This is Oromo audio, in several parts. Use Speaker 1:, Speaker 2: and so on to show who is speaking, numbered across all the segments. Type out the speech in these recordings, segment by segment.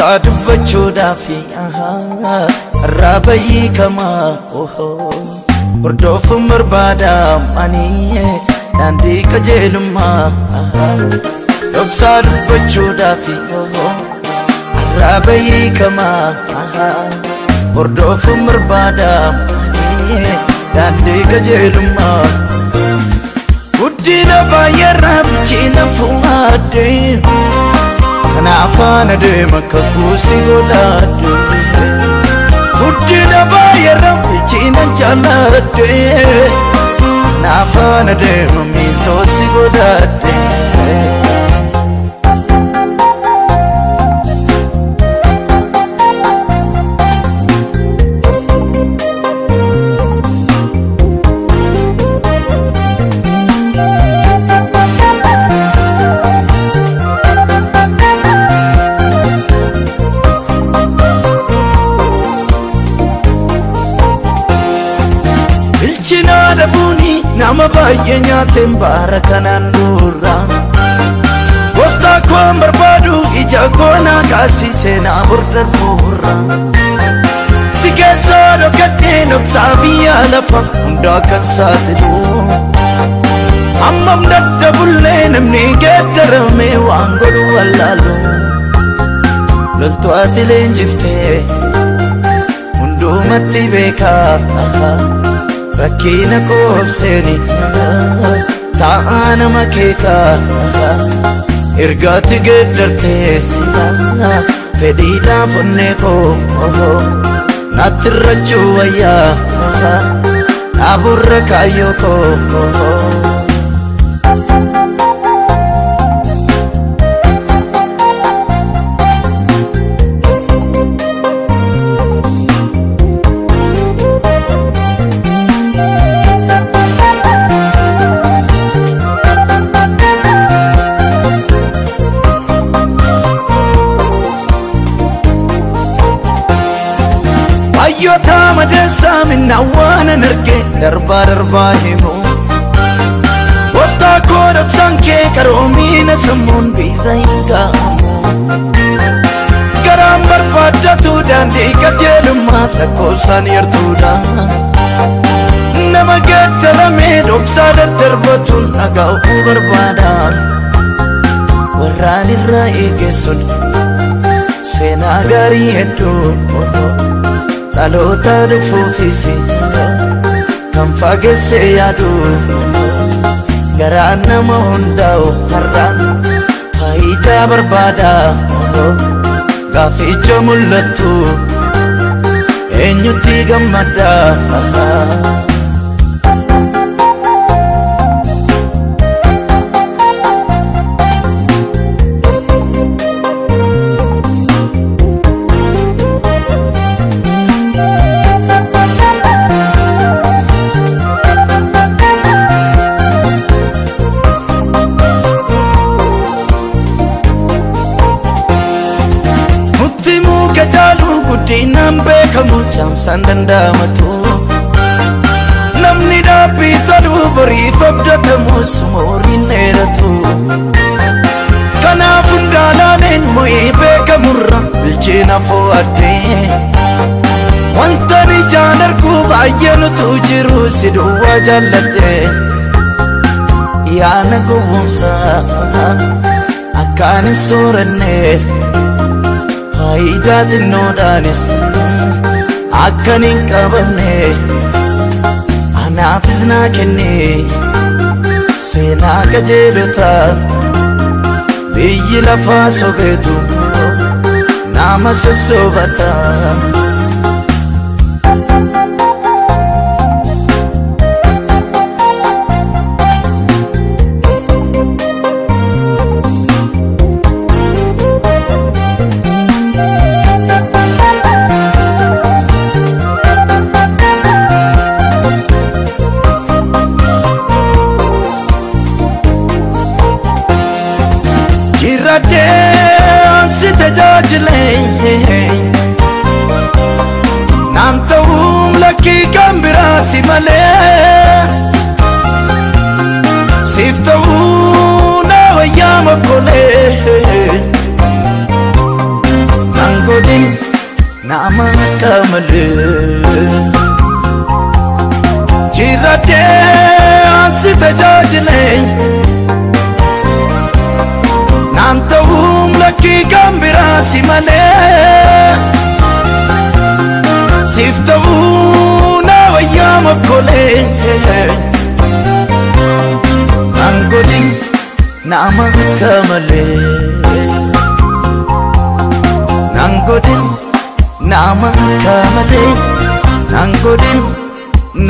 Speaker 1: dhoksaa dubbachuudhaaf irraa bayyii kamaa hordoofuun barbaada ani daandii qajeelummaa dhoksaa dubbachuudhaaf irraa bayyii kamaa hordoofuun barbaada ani daandii qajeelummaa guddina baay'eerraa bilchiina fuudhee Kanaaf faana deema kakkuusi godhaadde guddina baay'ee rabbi ciinan jaalladhe. Kanaaf faana deema miiltooti godhaadde. Baay'ee nyaateen baara kanaan dura Gooftaa koon barbaadu ija koonaa kaasisee naa bordarbuura Si keessaa dhokadhee dhoksaa biyya lafa hundaa kan saaxilu Hammam daddabullee namni geeddaramee waan godhu wallaalu Loltuu ati leenjiftee hundumatti beekaa rakkina koobseeni taa'aa nama keekaa ergaatti geeddartee sila fedhiidhaaf onnee koo natti irrachuu wayyaa dhaaburra kaayyoo koo. Himu Gooftaa koo dhoksaan kee qaroomiina sammuun biira hin ga'amu Garaan barbaaddatu daandii qajeelummaa lakkoofsaan yartuudha Nama geeddaramee dhoksaa daddarbatuun dhaga'uu barbaada Warraan irraa eegessuun seenaa gaarii hedduu dhaloota dhufuufis kan fageesse yaadu garaan nama hundaa'u har'aan faayidaa barbaada gaaficha mul'attu eenyutti gammada guddinaan beekamu caamsaan danda'amatu Namni dhaabbii tolu boriif abdatamus mooriin dheeratu Kanaaf hundaalaaleen mo'ee beekamurra bilcheena fo'adhee Wanta ijaan argu baay'ee nutu jiru si duwwaa jaalladhe Yaana gowwomsaa akkaan hin sooranneef faayidaa xinnoodhaanis akkan hin qabamne anaafis naa kenne seenaa qajeelota biyyi lafaa sobeetu nama sossobata. Si tajaajilee Naam ta'uun lakkii kan biraa si malee Siif ta'uu na wayyaa makkolee Na godhin nama akka malee kokoleng angodin nama kamale nangodin nama kamale nangodin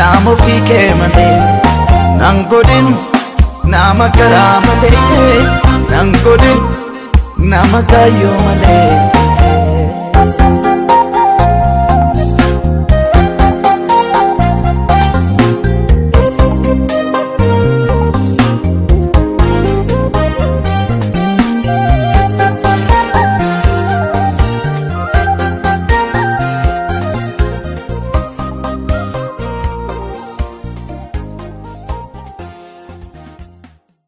Speaker 1: nama fike male nangodin nama karamale nangodin nama kayo male